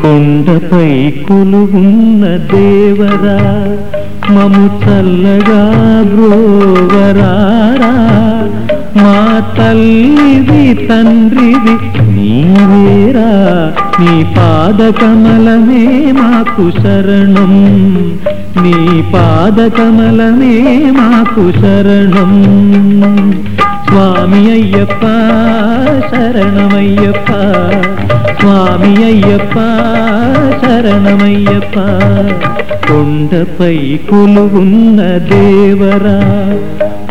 కొండపై కొలువున్న దేవరా మము చల్లగా బ్రోవరారా మా తల్లివి తండ్రివి నీవేరా నీ పాదకమలమే మాకు శరణం. నీ పాదకమలమే మాకు శరణం. స్వామి అయ్యప్ప శరణమయ్యప్ప స్వామి అయ్యప్ప శరణమయ్యప్ప కొండపై కొలువున్న దేవరా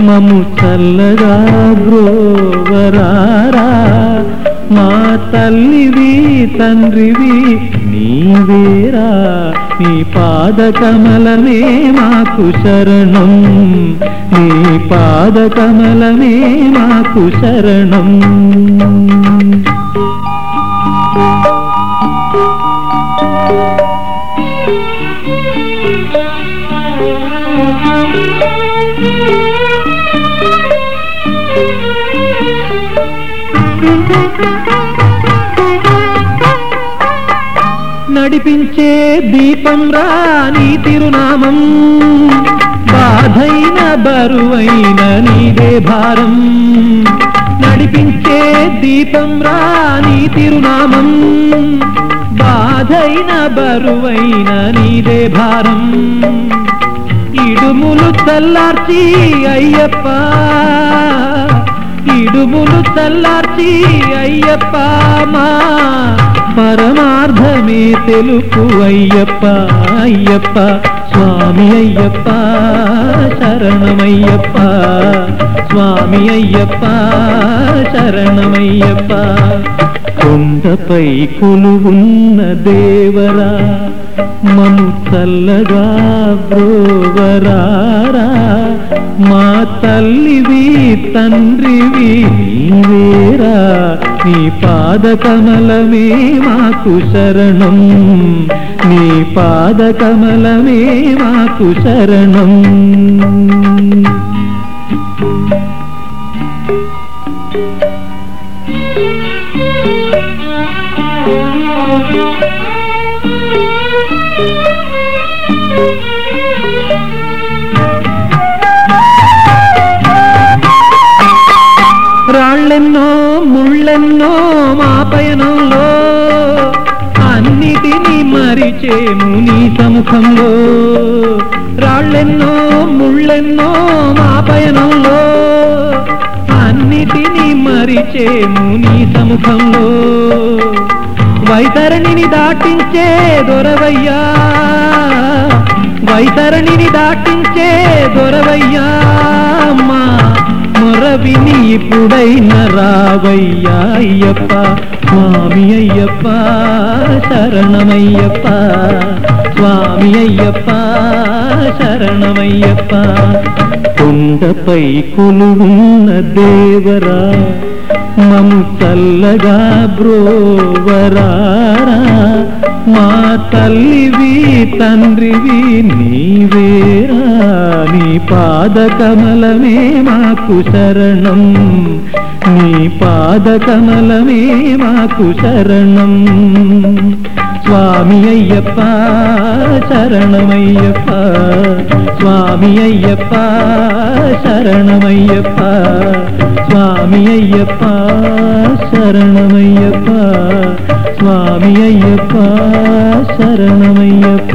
మము చల్లగా బ్రోవరారా మా తల్లివి తండ్రివి నీవేరా నీ పాదకమలమే మాకు శరణం నీ పాదకమలమే మాకు శరణం. నడిపించే దీపం రాని తిరునామం బాధైన బరువైన నీదే భారం. నడిపించే దీపం రాని తిరునామం బాధైన బరువైన నీదే భారం. ఇడుములు తల్లార్చి అయ్యప్ప. ఇడుములు తల్లార్చి అయ్యప్ప మా. పరమార్థమే తెలుపు అయ్యప్ప అయ్యప్ప స్వామి అయ్యప్ప శరణమయ్యప్ప. స్వామి అయ్యప్ప శరణమయ్యప్ప. కొండపై కొలువున్న దేవరా మము చల్లగా బ్రోవరారా మా తల్లివి తండ్రివి నీవేరా నీ పాదకమలమే మాకు శరణం. నీ పాదకమలమే మాకు శరణం. రాళ్ళెన్నో ముళ్ళెన్నో మా పయనంలో అన్నిటినీ మరిచేము నీ సముఖంలో. రాళ్ళెన్నో ముళ్ళెన్నో మా పయనంలో. అన్నిటినీ మరిచేము నీ సముఖంలో వైతరణిని దాటించే దొరవయ్యా. వైతరణిని దాటించే దొరవయ్యా అమ్మా. మొరవిని ఇప్పుడైన రావయ్యా అయ్యప్ప స్వామి అయ్యప్ప శరణమయ్యప్ప స్వామి అయ్యప్ప శరణమయ్యప్ప. కొండపై కొలువున్న దేవరా మము చల్లగా బ్రోవరారా మా తల్లివి తండ్రివి నీవేరా. నీ పాదకమలమే మాకు శరణం. నీ పాదకమలమే మాకు శరణం. స్వామి అయ్యప్ప శరణమయ్యప్ప. స్వామి అయ్యప్ప శరణమయ్యప్ప. స్వామి అయ్యప్ప శరణమయ్యప్ప స్వామి అయ్యప్ప శరణమయ్యప్ప